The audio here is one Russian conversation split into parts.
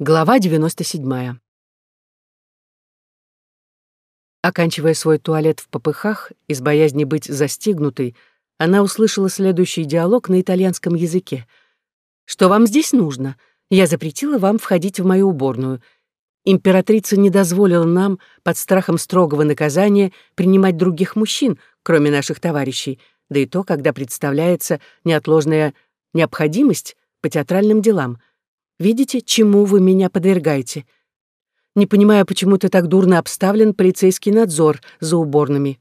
Глава 97. Оканчивая свой туалет в попыхах, из боязни быть застигнутой, она услышала следующий диалог на итальянском языке. «Что вам здесь нужно? Я запретила вам входить в мою уборную. Императрица не дозволила нам, под страхом строгого наказания, принимать других мужчин, кроме наших товарищей, да и то, когда представляется неотложная необходимость по театральным делам. Видите, чему вы меня подвергаете? Не понимаю, почему ты так дурно обставлен полицейский надзор за уборными.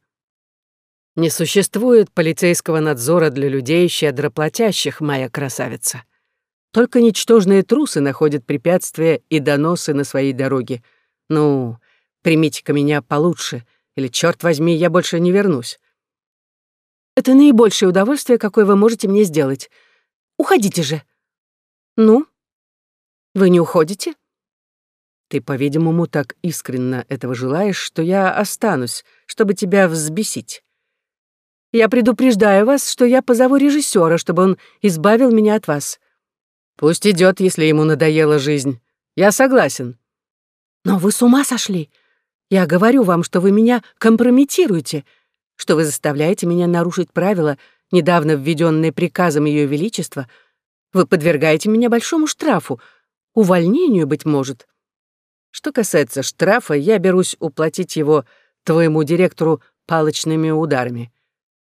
Не существует полицейского надзора для людей, щедро платящих, моя красавица. Только ничтожные трусы находят препятствия и доносы на своей дороге. Ну, примите-ка меня получше, или, черт возьми, я больше не вернусь. Это наибольшее удовольствие, какое вы можете мне сделать. Уходите же. Ну, вы не уходите? Ты, по-видимому, так искренне этого желаешь, что я останусь, чтобы тебя взбесить. Я предупреждаю вас, что я позову режиссера, чтобы он избавил меня от вас. Пусть идет, если ему надоела жизнь. Я согласен. Но вы с ума сошли. Я говорю вам, что вы меня компрометируете, что вы заставляете меня нарушить правила, недавно введенные приказом Ее Величества. Вы подвергаете меня большому штрафу — увольнению, быть может. Что касается штрафа, я берусь уплатить его твоему директору палочными ударами.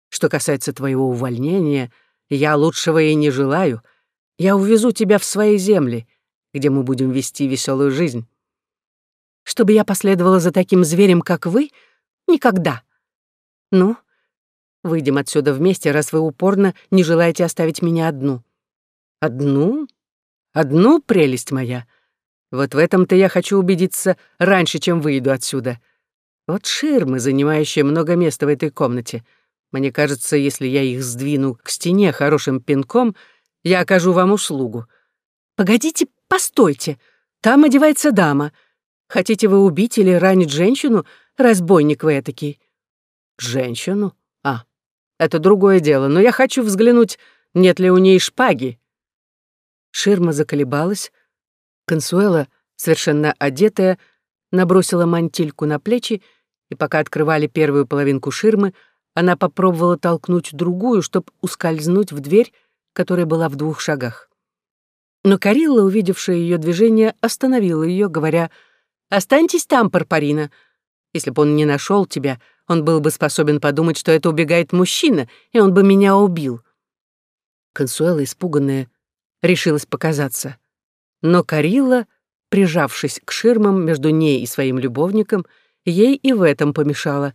Что касается твоего увольнения, я лучшего и не желаю. Я увезу тебя в свои земли, где мы будем вести веселую жизнь. Чтобы я последовала за таким зверем, как вы? Никогда. Ну, выйдем отсюда вместе, раз вы упорно не желаете оставить меня одну. Одну? Одну прелесть моя. Вот в этом-то я хочу убедиться раньше, чем выйду отсюда. Вот ширмы, занимающие много места в этой комнате. Мне кажется, если я их сдвину к стене хорошим пинком, я окажу вам услугу. Погодите, постойте. Там одевается дама. Хотите вы убить или ранить женщину, разбойник вы этакий? Женщину? А, это другое дело, но я хочу взглянуть, нет ли у ней шпаги. Ширма заколебалась. Консуэла, совершенно одетая, набросила мантильку на плечи, и пока открывали первую половинку ширмы, она попробовала толкнуть другую, чтобы ускользнуть в дверь, которая была в двух шагах. Но Карилла, увидевшая ее движение, остановила ее, говоря, «Останьтесь там, Парпарина. Если бы он не нашел тебя, он был бы способен подумать, что это убегает мужчина, и он бы меня убил». Консуэла, испуганная, решилась показаться. Но Карилла, прижавшись к ширмам между ней и своим любовником, ей и в этом помешала.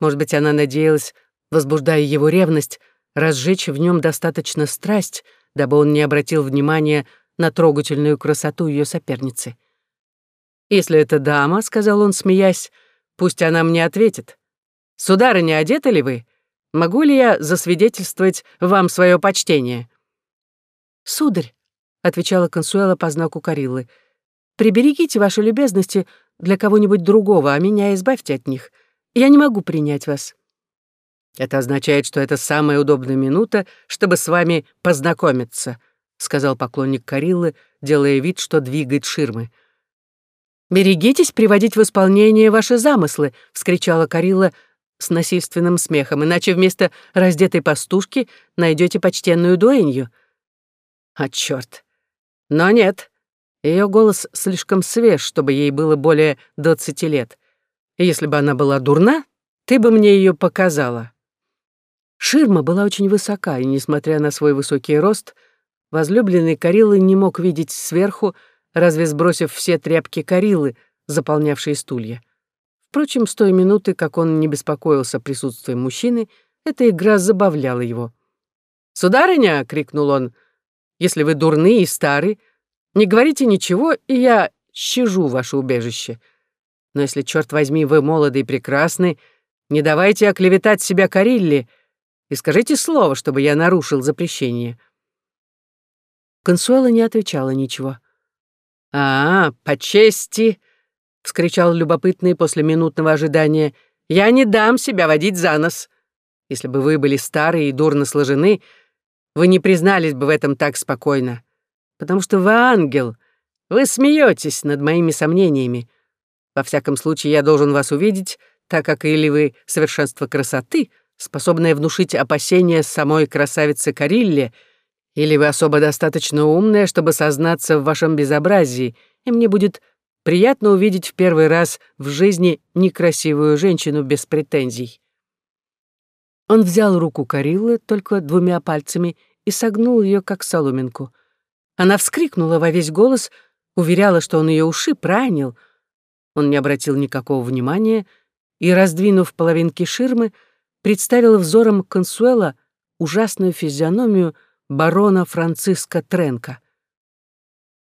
Может быть, она надеялась, возбуждая его ревность, разжечь в нем достаточно страсть, дабы он не обратил внимания на трогательную красоту ее соперницы. «Если это дама», — сказал он, смеясь, — «пусть она мне ответит. Сударыня, одеты ли вы? Могу ли я засвидетельствовать вам свое почтение?» «Сударь», — отвечала Консуэла по знаку Кариллы, «приберегите ваши любезности для кого-нибудь другого, а меня избавьте от них. Я не могу принять вас». «Это означает, что это самая удобная минута, чтобы с вами познакомиться», — сказал поклонник Кариллы, делая вид, что двигает ширмы. «Берегитесь приводить в исполнение ваши замыслы», — вскричала Карилла с насильственным смехом, «иначе вместо раздетой пастушки найдете почтенную дуэнью. А чёрт. Но нет, ее голос слишком свеж, чтобы ей было более двадцати лет. Если бы она была дурна, ты бы мне ее показала. Ширма была очень высока, и, несмотря на свой высокий рост, возлюбленный Карилы не мог видеть сверху, разве сбросив все тряпки Карилы, заполнявшие стулья. Впрочем, с той минуты, как он не беспокоился присутствием мужчины, эта игра забавляла его. «Сударыня!» — крикнул он — если вы дурны и стары, не говорите ничего, и я щажу ваше убежище. Но если, черт возьми, вы молоды и прекрасны, не давайте оклеветать себя Карилле и скажите слово, чтобы я нарушил запрещение». Консуэла не отвечала ничего. «А, по чести!» — вскричал любопытный после минутного ожидания. «Я не дам себя водить за нос. Если бы вы были старые и дурно сложены, вы не признались бы в этом так спокойно. Потому что вы ангел, Вы смеетесь над моими сомнениями. Во всяком случае, я должен вас увидеть, так как или вы совершенство красоты, способное внушить опасения самой красавице Карилле, или вы особо достаточно умная, чтобы сознаться в вашем безобразии, и мне будет приятно увидеть в первый раз в жизни некрасивую женщину без претензий. Он взял руку Кариллы только двумя пальцами и согнул ее как соломинку. Она вскрикнула во весь голос, уверяла, что он ее ушиб, ранил. Он не обратил никакого внимания и, раздвинув половинки ширмы, представил взором Консуэла ужасную физиономию барона Франциска Тренка.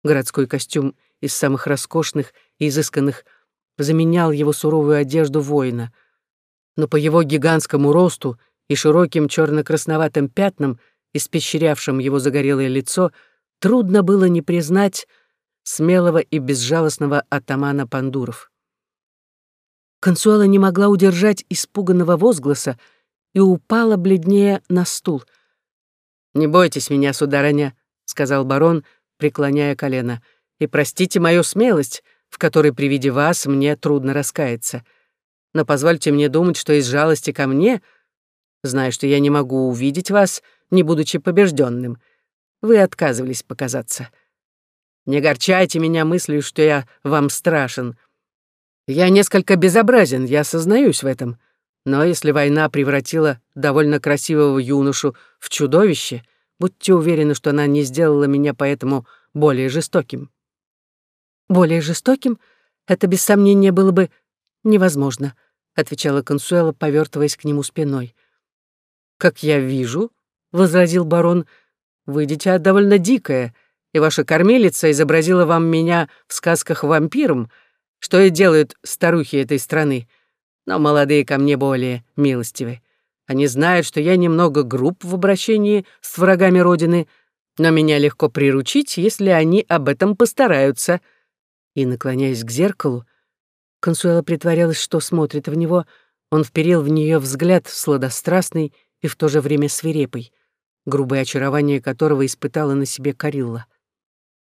Городской костюм из самых роскошных и изысканных заменял его суровую одежду воина. Но по его гигантскому росту и широким черно-красноватым пятнам, испещрявшим его загорелое лицо, трудно было не признать смелого и безжалостного атамана Пандуров. Консуэла не могла удержать испуганного возгласа и упала бледнее на стул. «Не бойтесь меня, сударыня», — сказал барон, преклоняя колено, «и простите мою смелость, в которой при виде вас мне трудно раскаяться. Но позвольте мне думать, что из жалости ко мне, зная, что я не могу увидеть вас, не будучи побежденным, вы отказывались показаться. Не огорчайте меня мыслью, что я вам страшен. Я несколько безобразен, я сознаюсь в этом. Но если война превратила довольно красивого юношу в чудовище, будьте уверены, что она не сделала меня поэтому более жестоким. Более жестоким? Это без сомнения было бы невозможно, отвечала Консуэла, повертываясь к нему спиной. Как я вижу, возразил барон, вы дитя довольно дикое, и ваша кормилица изобразила вам меня в сказках вампиром, что и делают старухи этой страны. Но молодые ко мне более милостивы. Они знают, что я немного груб в обращении с врагами Родины, но меня легко приручить, если они об этом постараются. И, наклоняясь к зеркалу, Консуэла притворялась, что смотрит в него, он вперил в нее взгляд сладострастный и в то же время свирепый, грубое очарование которого испытала на себе Карилла.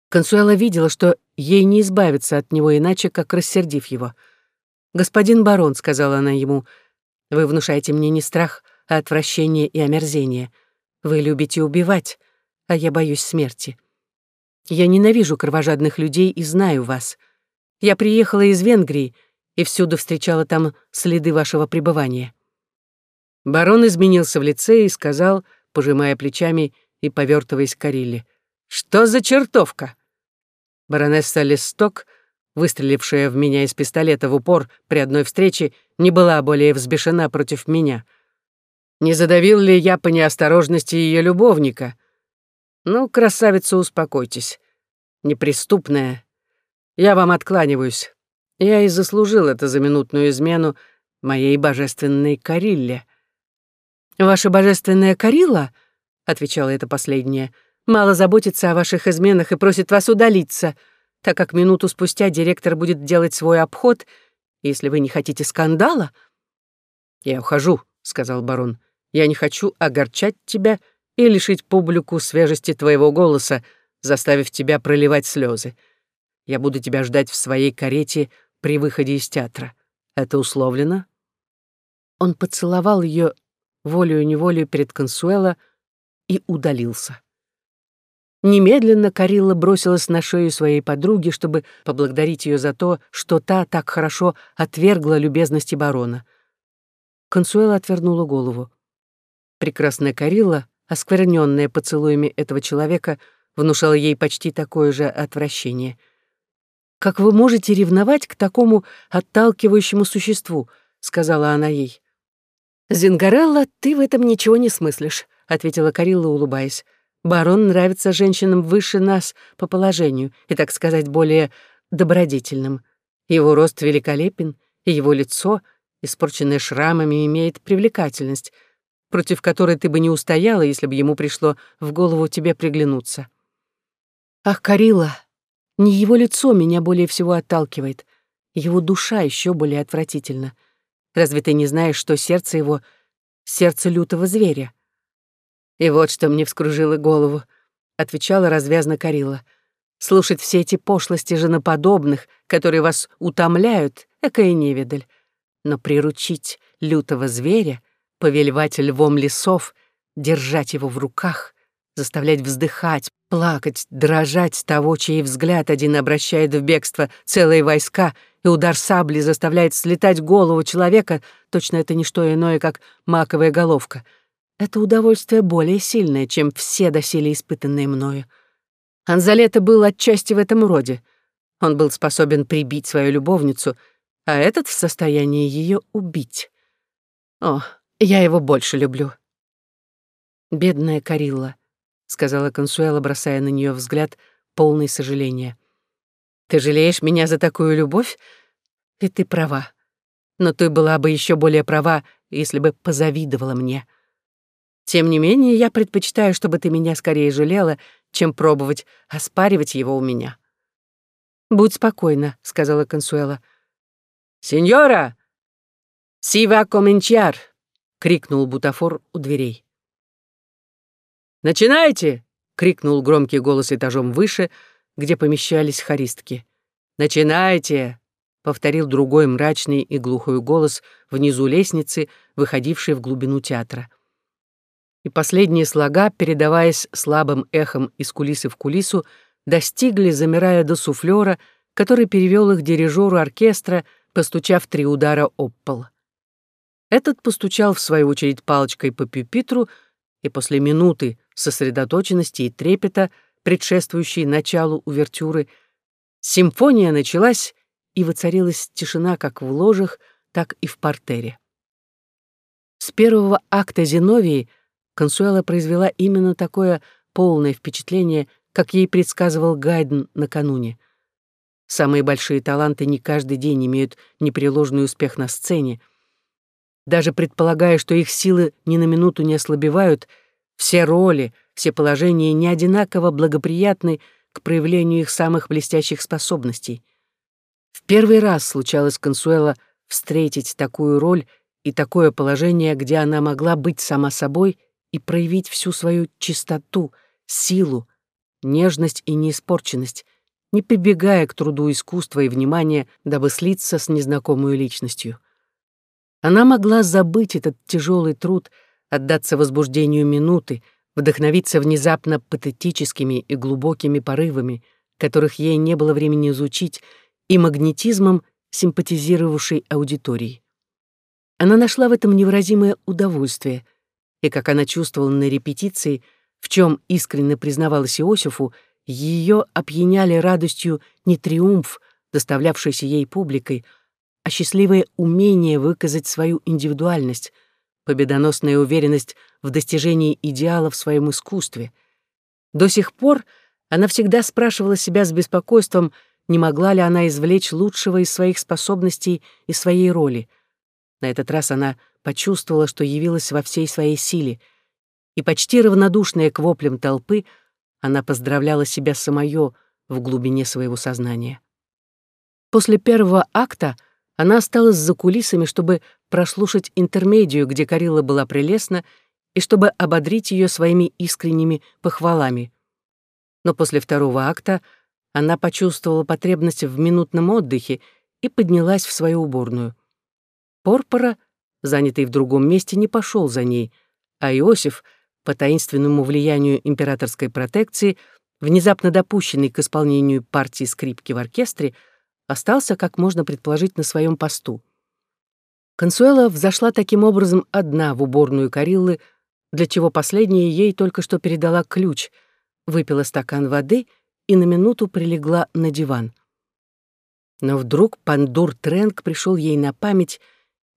Консуэла видела, что ей не избавиться от него иначе, как рассердив его. «Господин барон», — сказала она ему, — «вы внушаете мне не страх, а отвращение и омерзение. Вы любите убивать, а я боюсь смерти. Я ненавижу кровожадных людей и знаю вас. Я приехала из Венгрии и всюду встречала там следы вашего пребывания». Барон изменился в лице и сказал, пожимая плечами и повертываясь к Карилле, «Что за чертовка?» Баронесса Листок, выстрелившая в меня из пистолета в упор при одной встрече, не была более взбешена против меня. Не задавил ли я по неосторожности ее любовника? Ну, красавица, успокойтесь. Неприступная. Я вам откланиваюсь. Я и заслужил это за минутную измену моей божественной Карилле. «Ваша божественная Карилла?» — отвечала это последняя — мало заботится о ваших изменах и просит вас удалиться, так как минуту спустя директор будет делать свой обход, если вы не хотите скандала». «Я ухожу», — сказал барон. «Я не хочу огорчать тебя и лишить публику свежести твоего голоса, заставив тебя проливать слезы. Я буду тебя ждать в своей карете при выходе из театра. Это условлено?» Он поцеловал ее волею-неволею перед Консуэло и удалился. Немедленно Карилла бросилась на шею своей подруги, чтобы поблагодарить ее за то, что та так хорошо отвергла любезности барона. Консуэла отвернула голову. Прекрасная Карилла, оскверненная поцелуями этого человека, внушала ей почти такое же отвращение. «Как вы можете ревновать к такому отталкивающему существу?» — сказала она ей. «Зингарелла, ты в этом ничего не смыслишь», — ответила Карилла, улыбаясь. Барон нравится женщинам выше нас по положению и, так сказать, более добродетельным. Его рост великолепен, и его лицо, испорченное шрамами, имеет привлекательность, против которой ты бы не устояла, если бы ему пришло в голову тебе приглянуться. Ах, Карила, не его лицо меня более всего отталкивает, его душа еще более отвратительна. Разве ты не знаешь, что сердце его — сердце лютого зверя? И вот что мне вскружило голову, отвечала развязно Карила. Слушать все эти пошлости женоподобных, которые вас утомляют, экая невидаль. Но приручить лютого зверя, повелевать львом лесов, держать его в руках, заставлять вздыхать, плакать, дрожать того, чей взгляд один обращает в бегство целые войска, и удар сабли заставляет слетать голову человека, точно это не что иное, как маковая головка. Это удовольствие более сильное, чем все доселе испытанные мною. Анзалета был отчасти в этом роде. Он был способен прибить свою любовницу, а этот в состоянии ее убить. О, я его больше люблю. Бедная Карилла. — сказала Консуэла, бросая на нее взгляд, полный сожаления. «Ты жалеешь меня за такую любовь? И ты права. Но ты была бы еще более права, если бы позавидовала мне. Тем не менее, я предпочитаю, чтобы ты меня скорее жалела, чем пробовать оспаривать его у меня». «Будь спокойна», — сказала Консуэла. «Сеньора! Сива коменчар!» — крикнул Бутафор у дверей. «Начинайте!» — крикнул громкий голос этажом выше, где помещались хористки. «Начинайте!» — повторил другой мрачный и глухой голос внизу лестницы, выходившей в глубину театра. И последние слога, передаваясь слабым эхом из кулисы в кулису, достигли, замирая до суфлера, который перевел их дирижеру оркестра, постучав три удара об пол. Этот постучал, в свою очередь, палочкой по пюпитру, и после минуты сосредоточенности и трепета, предшествующей началу увертюры, симфония началась, и воцарилась тишина как в ложах, так и в портере. С первого акта Зиновии Консуэла произвела именно такое полное впечатление, как ей предсказывал Гайден накануне. Самые большие таланты не каждый день имеют непреложный успех на сцене. Даже предполагая, что их силы ни на минуту не ослабевают — все роли, все положения не одинаково благоприятны к проявлению их самых блестящих способностей. В первый раз случалось Консуэла встретить такую роль и такое положение, где она могла быть сама собой и проявить всю свою чистоту, силу, нежность и неиспорченность, не прибегая к труду искусства и внимания, дабы слиться с незнакомой личностью. Она могла забыть этот тяжелый труд — отдаться возбуждению минуты, вдохновиться внезапно патетическими и глубокими порывами, которых ей не было времени изучить, и магнетизмом симпатизировавшей аудитории. Она нашла в этом невыразимое удовольствие, и, как она чувствовала на репетиции, в чем искренне признавалась Иосифу, ее опьяняли радостью не триумф, доставлявшийся ей публикой, а счастливое умение выказать свою индивидуальность — победоносная уверенность в достижении идеала в своем искусстве. До сих пор она всегда спрашивала себя с беспокойством, не могла ли она извлечь лучшего из своих способностей и своей роли. На этот раз она почувствовала, что явилась во всей своей силе, и почти равнодушная к воплям толпы, она поздравляла себя самое в глубине своего сознания. После первого акта она осталась за кулисами, чтобы прослушать интермедию, где Карила была прелестна, и чтобы ободрить ее своими искренними похвалами. Но после второго акта она почувствовала потребность в минутном отдыхе и поднялась в свою уборную. Порпора, занятый в другом месте, не пошел за ней, а Иосиф, по таинственному влиянию императорской протекции, внезапно допущенный к исполнению партии скрипки в оркестре, остался, как можно предположить, на своем посту. Консуэла взошла таким образом одна в уборную Кариллы, для чего последняя ей только что передала ключ, выпила стакан воды и на минуту прилегла на диван. Но вдруг Пандур Тренк пришел ей на память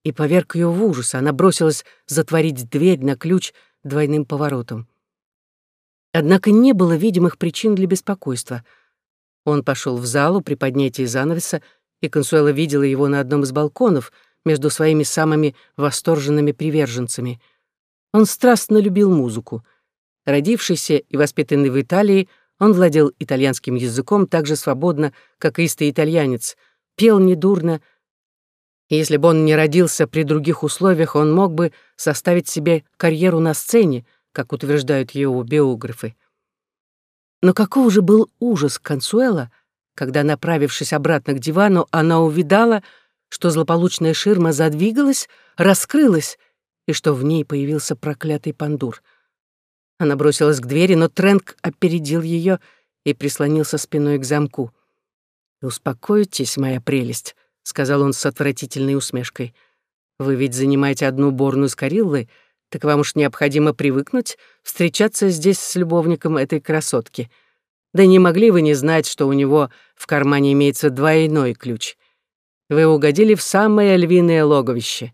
и поверг ее в ужас. Она бросилась затворить дверь на ключ двойным поворотом. Однако не было видимых причин для беспокойства. Он пошел в залу при поднятии занавеса, и Консуэла видела его на одном из балконов — между своими самыми восторженными приверженцами. Он страстно любил музыку. Родившийся и воспитанный в Италии, он владел итальянским языком так же свободно, как истый итальянец, пел недурно, если бы он не родился при других условиях, он мог бы составить себе карьеру на сцене, как утверждают его биографы. Но каков же был ужас Консуэла, когда, направившись обратно к дивану, она увидала, что злополучная ширма задвигалась, раскрылась, и что в ней появился проклятый пандур. Она бросилась к двери, но Трэнк опередил ее и прислонился спиной к замку. «Успокойтесь, моя прелесть», — сказал он с отвратительной усмешкой. «Вы ведь занимаете одну уборную с Кариллой, так вам уж необходимо привыкнуть встречаться здесь с любовником этой красотки. Да не могли вы не знать, что у него в кармане имеется двойной ключ. Вы угодили в самое львиное логовище.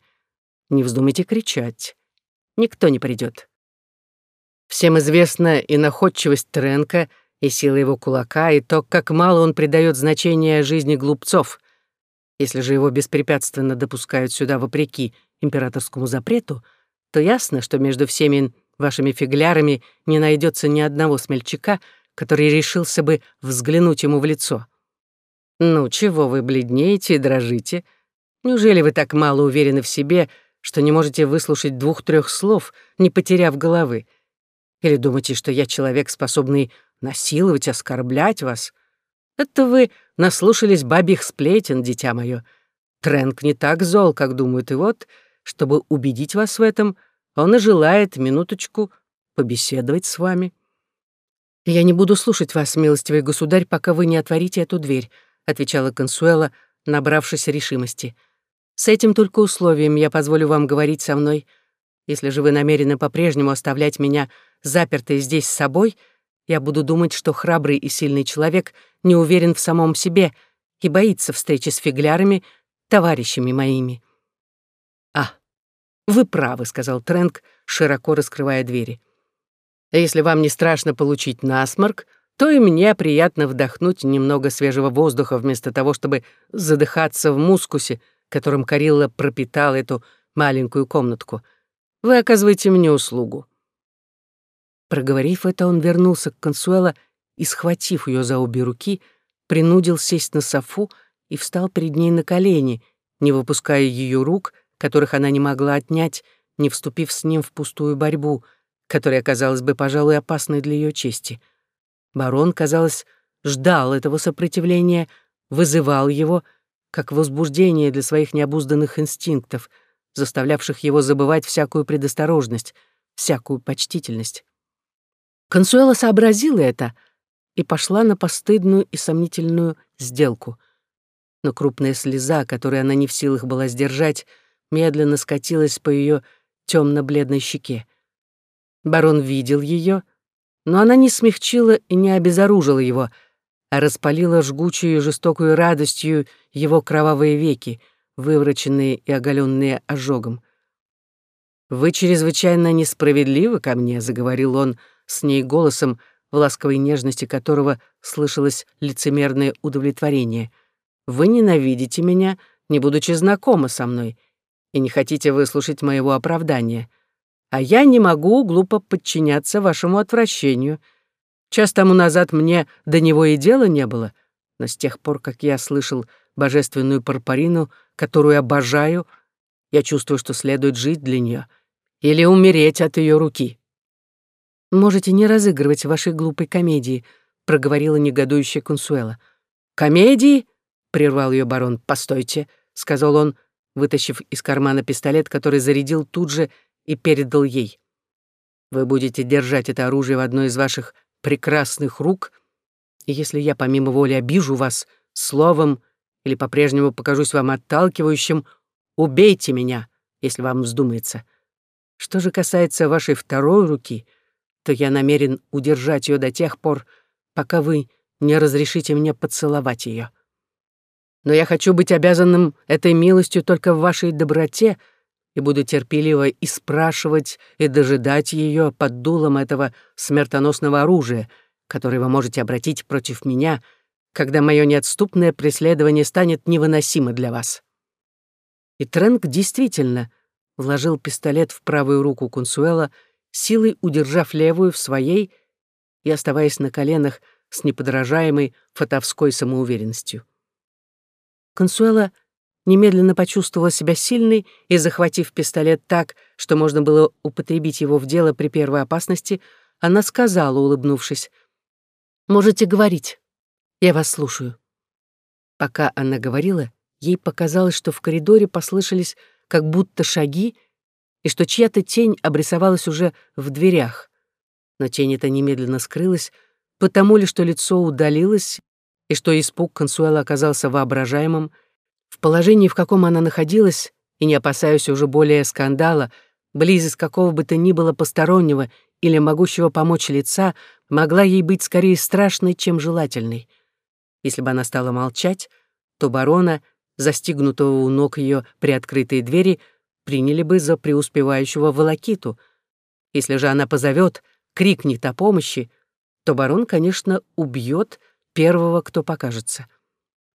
Не вздумайте кричать. Никто не придет. Всем известна и находчивость Тренка, и сила его кулака, и то, как мало он придает значения жизни глупцов. Если же его беспрепятственно допускают сюда вопреки императорскому запрету, то ясно, что между всеми вашими фиглярами не найдется ни одного смельчака, который решился бы взглянуть ему в лицо. Ну, чего вы бледнеете и дрожите? Неужели вы так мало уверены в себе, что не можете выслушать двух-трех слов, не потеряв головы? Или думаете, что я человек, способный насиловать, оскорблять вас? Это вы наслушались бабьих сплетен, дитя мое. Тренк не так зол, как думают, и вот, чтобы убедить вас в этом, он и желает минуточку побеседовать с вами. «Я не буду слушать вас, милостивый государь, пока вы не отворите эту дверь», отвечала Консуэла, набравшись решимости. «С этим только условием я позволю вам говорить со мной. Если же вы намерены по-прежнему оставлять меня запертой здесь с собой, я буду думать, что храбрый и сильный человек не уверен в самом себе и боится встречи с фиглярами, товарищами моими». «А, вы правы», — сказал Трэнк, широко раскрывая двери. «Если вам не страшно получить насморк, то и мне приятно вдохнуть немного свежего воздуха вместо того, чтобы задыхаться в мускусе, которым Карилла пропитал эту маленькую комнатку. Вы оказываете мне услугу». Проговорив это, он вернулся к Консуэла и, схватив ее за обе руки, принудил сесть на софу и встал перед ней на колени, не выпуская ее рук — которых она не могла отнять, не вступив с ним в пустую борьбу, которая казалась бы, пожалуй, опасной для ее чести. Барон, казалось, ждал этого сопротивления, вызывал его, как возбуждение для своих необузданных инстинктов, заставлявших его забывать всякую предосторожность, всякую почтительность. Консуэла сообразила это и пошла на постыдную и сомнительную сделку. Но крупная слеза, которую она не в силах была сдержать, медленно скатилась по ее темно-бледной щеке. Барон видел ее, но она не смягчила и не обезоружила его, а распалила жгучую и жестокую радостью его кровавые веки, вывороченные и оголенные ожогом. «Вы чрезвычайно несправедливы ко мне», — заговорил он с ней голосом, в ласковой нежности которого слышалось лицемерное удовлетворение. «Вы ненавидите меня, не будучи знакомы со мной, и не хотите выслушать моего оправдания. А я не могу глупо подчиняться вашему отвращению. Час тому назад мне до него и дела не было, но с тех пор, как я слышал божественную парпарину, которую обожаю, я чувствую, что следует жить для нее или умереть от ее руки. «Можете не разыгрывать вашей глупой комедии», — проговорила негодующая Консуэла. «Комедии?» — прервал ее барон. «Постойте», — сказал он, вытащив из кармана пистолет, который зарядил тут же и передал ей. «Вы будете держать это оружие в одной из ваших прекрасных рук, и если я помимо воли обижу вас словом или по-прежнему покажусь вам отталкивающим, убейте меня, если вам вздумается. Что же касается вашей второй руки, то я намерен удержать ее до тех пор, пока вы не разрешите мне поцеловать ее но я хочу быть обязанным этой милостью только в вашей доброте и буду терпеливо и спрашивать, и дожидать ее под дулом этого смертоносного оружия, которое вы можете обратить против меня, когда мое неотступное преследование станет невыносимо для вас». И Трэнк действительно вложил пистолет в правую руку Кунсуэла, силой удержав левую в своей и оставаясь на коленах с неподражаемой фатовской самоуверенностью. Консуэла немедленно почувствовала себя сильной и, захватив пистолет так, что можно было употребить его в дело при первой опасности, она сказала, улыбнувшись, Можете говорить. Я вас слушаю». Пока она говорила, ей показалось, что в коридоре послышались как будто шаги, и что чья-то тень обрисовалась уже в дверях. Но тень эта немедленно скрылась, потому ли, что лицо удалилось, и что испуг Консуэла оказался воображаемым. В положении, в каком она находилась, и не опасаясь уже более скандала, близость какого бы то ни было постороннего или могущего помочь лица могла ей быть скорее страшной, чем желательной. Если бы она стала молчать, то барона, застигнутого у ног ее при открытой двери, приняли бы за преуспевающего волокиту. Если же она позовет, крикнет о помощи, то барон, конечно, убьет первого, кто покажется.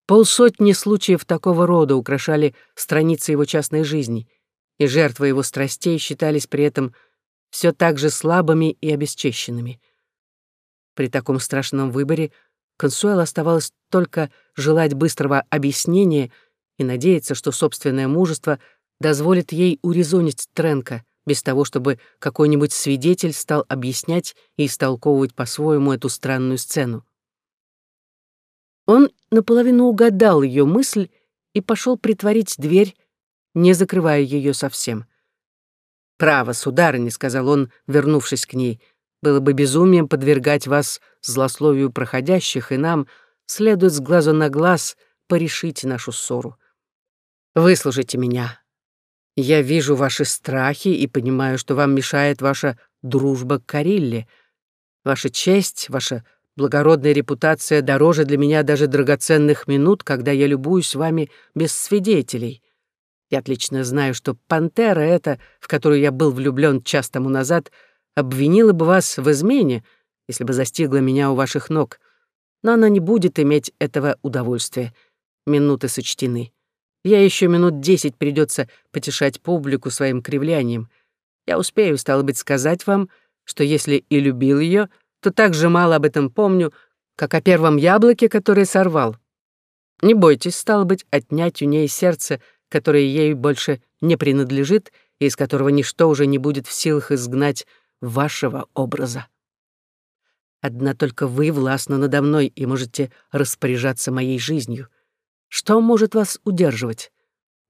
Полсотни случаев такого рода украшали страницы его частной жизни, и жертвы его страстей считались при этом все так же слабыми и обесчещенными. При таком страшном выборе Консуэл оставалось только желать быстрого объяснения и надеяться, что собственное мужество дозволит ей урезонить Тренка, без того, чтобы какой-нибудь свидетель стал объяснять и истолковывать по-своему эту странную сцену. Он наполовину угадал ее мысль и пошел притворить дверь, не закрывая ее совсем. «Право, сударыня», — сказал он, вернувшись к ней, — «было бы безумием подвергать вас злословию проходящих, и нам следует с глазу на глаз порешить нашу ссору. Выслушайте меня, я вижу ваши страхи и понимаю, что вам мешает ваша дружба к Карилле. Ваша честь, ваша благородная репутация дороже для меня даже драгоценных минут, когда я любуюсь вами без свидетелей. Я отлично знаю, что пантера эта, в которую я был влюблен час тому назад, обвинила бы вас в измене, если бы застигла меня у ваших ног. Но она не будет иметь этого удовольствия. Минуты сочтены. Я еще минут десять придется потешать публику своим кривлянием. Я успею, стало быть, сказать вам, что если и любил ее, то так же мало об этом помню, как о первом яблоке, которое сорвал. Не бойтесь, стало быть, отнять у ней сердце, которое ей больше не принадлежит и из которого ничто уже не будет в силах изгнать вашего образа. Одна только вы властны надо мной и можете распоряжаться моей жизнью. Что может вас удерживать?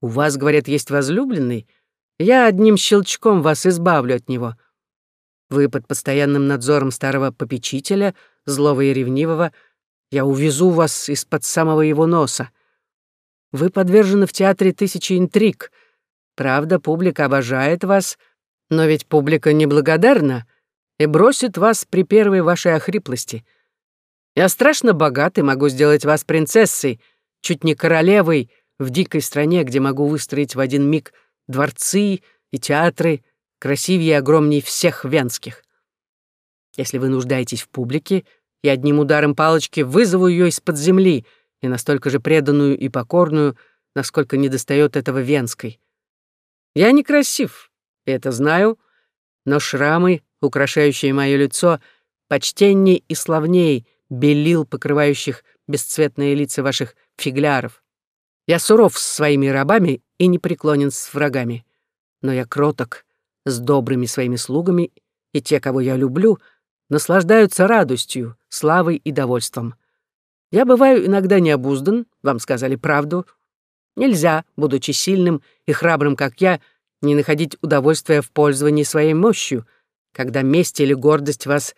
У вас, говорят, есть возлюбленный? Я одним щелчком вас избавлю от него. Вы под постоянным надзором старого попечителя, злого и ревнивого. Я увезу вас из-под самого его носа. Вы подвержены в театре тысячи интриг. Правда, публика обожает вас, но ведь публика неблагодарна и бросит вас при первой вашей охриплости. Я страшно богат и могу сделать вас принцессой — чуть не королевой в дикой стране, где могу выстроить в один миг дворцы и театры, красивее и огромней всех венских. Если вы нуждаетесь в публике, я одним ударом палочки вызову ее из-под земли и настолько же преданную и покорную, насколько недостает этого венской. Я некрасив, это знаю, но шрамы, украшающие мое лицо, почтенней и славней белил, покрывающих бесцветные лица ваших фигляров. Я суров с своими рабами и не преклонен с врагами. Но я кроток с добрыми своими слугами, и те, кого я люблю, наслаждаются радостью, славой и довольством. Я бываю иногда необуздан, вам сказали правду. Нельзя, будучи сильным и храбрым, как я, не находить удовольствия в пользовании своей мощью, когда месть или гордость вас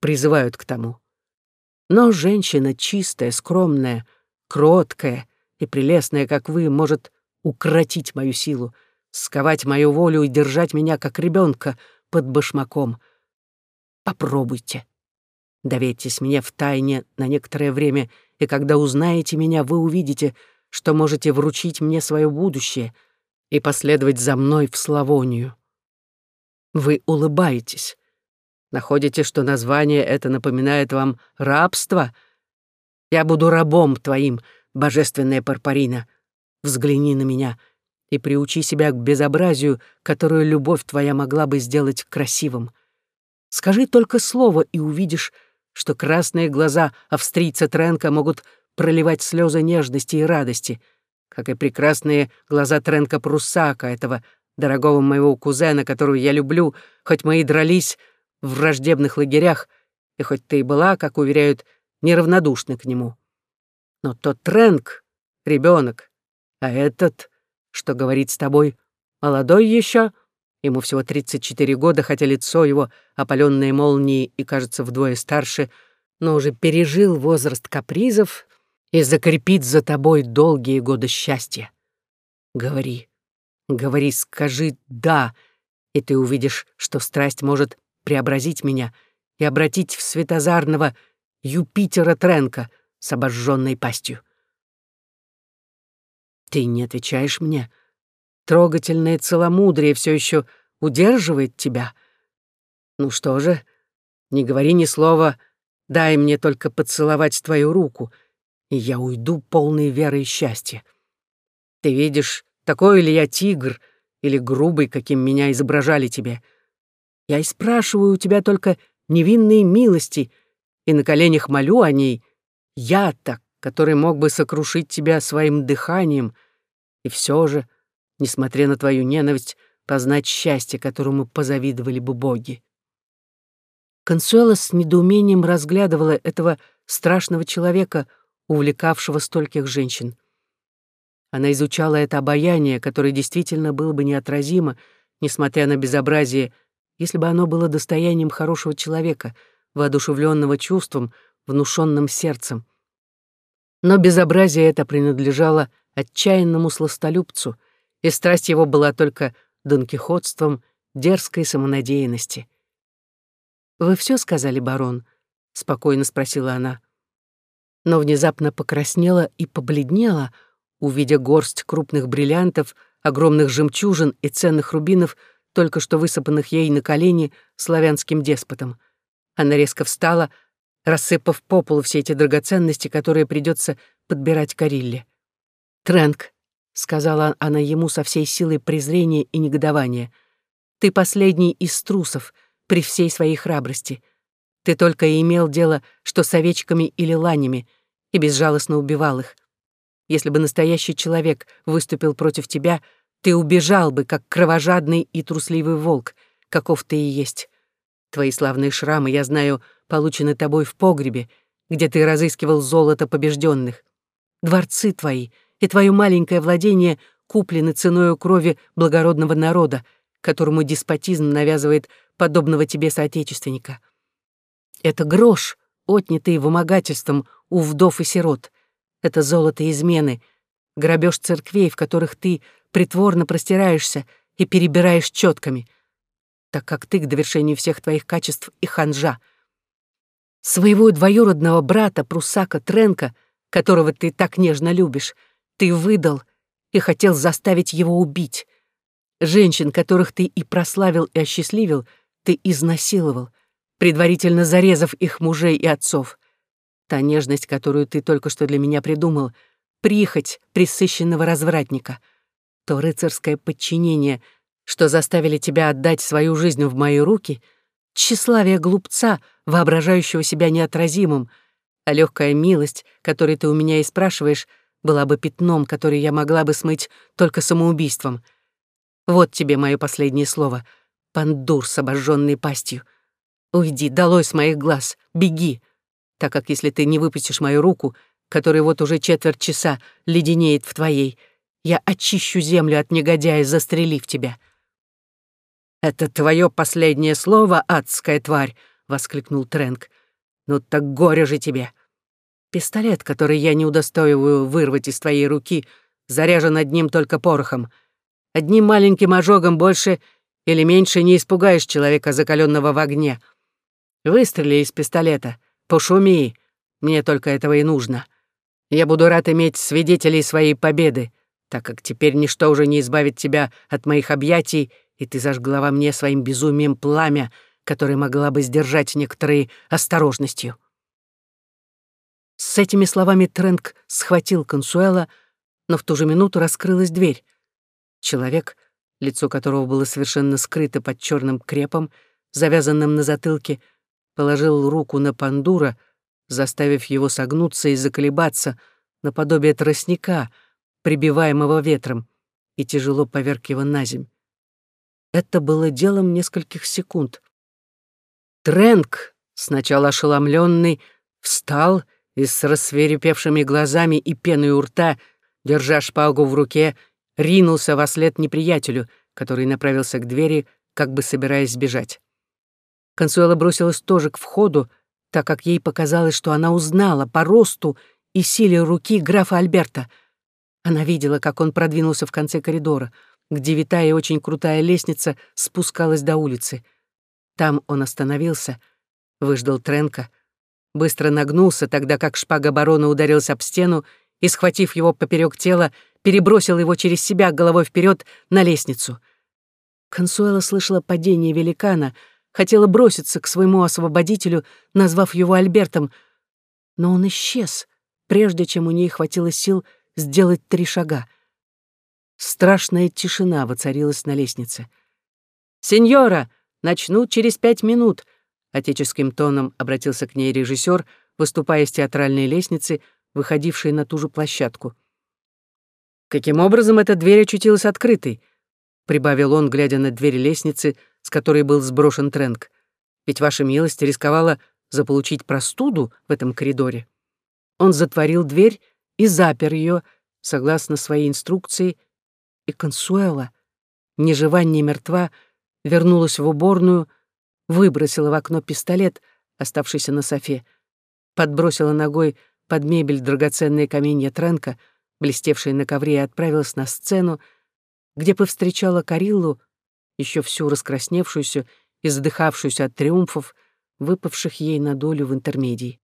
призывают к тому. Но женщина чистая, скромная, кроткая и прелестная, как вы, может укротить мою силу, сковать мою волю и держать меня, как ребенка, под башмаком. Попробуйте. Доверьтесь мне в тайне на некоторое время, и когда узнаете меня, вы увидите, что можете вручить мне свое будущее и последовать за мной в Славонию. Вы улыбаетесь. Находите, что название это напоминает вам рабство — я буду рабом твоим, божественная Парпарина. Взгляни на меня и приучи себя к безобразию, которое любовь твоя могла бы сделать красивым. Скажи только слово, и увидишь, что красные глаза австрийца Тренка могут проливать слезы нежности и радости, как и прекрасные глаза Тренка Пруссака, этого дорогого моего кузена, которого я люблю, хоть мы и дрались в враждебных лагерях, и хоть ты и была, как уверяют, неравнодушны к нему. Но тот Тренк — ребенок, а этот, что говорит с тобой, молодой еще, ему всего 34 года, хотя лицо его, опаленное молнией и, кажется, вдвое старше, но уже пережил возраст капризов и закрепит за тобой долгие годы счастья. Говори, говори, скажи «да», и ты увидишь, что страсть может преобразить меня и обратить в светозарного Юпитера Тренка с обожженной пастью. Ты не отвечаешь мне. Трогательное целомудрие все еще удерживает тебя. Ну что же, не говори ни слова, дай мне только поцеловать твою руку, и я уйду полной веры и счастья. Ты видишь, такой ли я тигр или грубый, каким меня изображали тебе. Я и спрашиваю у тебя только невинные милости, и на коленях молю о ней. Я-то, который мог бы сокрушить тебя своим дыханием, и все же, несмотря на твою ненависть, познать счастье, которому позавидовали бы боги. Консуэла с недоумением разглядывала этого страшного человека, увлекавшего стольких женщин. Она изучала это обаяние, которое действительно было бы неотразимо, несмотря на безобразие, если бы оно было достоянием хорошего человека, воодушевленного чувством, внушенным сердцем. Но безобразие это принадлежало отчаянному сластолюбцу, и страсть его была только донкихотством дерзкой самонадеянности. «Вы все сказали, барон?» — спокойно спросила она. Но внезапно покраснела и побледнела, увидя горсть крупных бриллиантов, огромных жемчужин и ценных рубинов, только что высыпанных ей на колени славянским деспотом. Она резко встала, рассыпав по полу все эти драгоценности, которые придется подбирать Карилле. «Трэнк», — сказала она ему со всей силой презрения и негодования, «ты последний из трусов при всей своей храбрости. Ты только и имел дело, что с овечками или ланями, и безжалостно убивал их. Если бы настоящий человек выступил против тебя, ты убежал бы, как кровожадный и трусливый волк, каков ты и есть. Твои славные шрамы, я знаю, получены тобой в погребе, где ты разыскивал золото побежденных. Дворцы твои — и твое маленькое владение куплены ценою крови благородного народа, которому деспотизм навязывает подобного тебе соотечественника. Это грош, отнятый вымогательством у вдов и сирот. Это золото измены, грабеж церквей, в которых ты притворно простираешься и перебираешь четками, так как ты к довершению всех твоих качеств и ханжа. Своего двоюродного брата Прусака Тренка, которого ты так нежно любишь, ты выдал и хотел заставить его убить. Женщин, которых ты и прославил, и осчастливил, ты изнасиловал, предварительно зарезав их мужей и отцов. Та нежность, которую ты только что для меня придумал, прихоть присыщенного развратника, то рыцарское подчинение, что заставили тебя отдать свою жизнь в мои руки, тщеславие глупца, воображающего себя неотразимым, а легкая милость, которой ты у меня и спрашиваешь — была бы пятном, которое я могла бы смыть только самоубийством. Вот тебе мое последнее слово. Пандур с обожженной пастью. Уйди, долой с моих глаз, беги, так как если ты не выпустишь мою руку, которая вот уже четверть часа леденеет в твоей, я очищу землю от негодяя, застрелив тебя». «Это твое последнее слово, адская тварь!» — воскликнул Трэнк. «Ну так горе же тебе! Пистолет, который я не удостоиваю вырвать из твоей руки, заряжен одним только порохом. Одним маленьким ожогом больше или меньше не испугаешь человека, закаленного в огне. Выстрели из пистолета, пошуми, мне только этого и нужно. Я буду рад иметь свидетелей своей победы, так как теперь ничто уже не избавит тебя от моих объятий, и ты зажгла во мне своим безумием пламя, которое могла бы сдержать некоторые осторожностью. С этими словами Тренк схватил Консуэла, но в ту же минуту раскрылась дверь. Человек, лицо которого было совершенно скрыто под черным крепом, завязанным на затылке, положил руку на Пандура, заставив его согнуться и заколебаться наподобие тростника, прибиваемого ветром, и тяжело поверг его на земь. Это было делом нескольких секунд. Тренк, сначала ошеломленный, встал и с рассверепевшими глазами и пеной у рта, держа шпагу в руке, ринулся во след неприятелю, который направился к двери, как бы собираясь бежать. Консуэла бросилась тоже к входу, так как ей показалось, что она узнала по росту и силе руки графа Альберта. Она видела, как он продвинулся в конце коридора, где витая очень крутая лестница спускалась до улицы. Там он остановился, выждал Тренка, быстро нагнулся, тогда как шпага барона ударилась об стену и, схватив его поперек тела, перебросил его через себя головой вперед на лестницу. Консуэла слышала падение великана, хотела броситься к своему освободителю, назвав его Альбертом, но он исчез, прежде чем у ней хватило сил сделать три шага. Страшная тишина воцарилась на лестнице. «Сеньора, начнут через пять минут», — отеческим тоном обратился к ней режиссер, выступая с театральной лестницы, выходившей на ту же площадку. «Каким образом эта дверь очутилась открытой?» — прибавил он, глядя на дверь лестницы, с которой был сброшен Тренк. «Ведь ваша милость рисковала заполучить простуду в этом коридоре». Он затворил дверь и запер ее, согласно своей инструкции, и Консуэла, ни жива, ни мертва, вернулась в уборную, выбросила в окно пистолет, оставшийся на софе, подбросила ногой под мебель драгоценные каменья Тренка, блестевшие на ковре, и отправилась на сцену, где повстречала Кариллу, еще всю раскрасневшуюся и задыхавшуюся от триумфов, выпавших ей на долю в интермедии.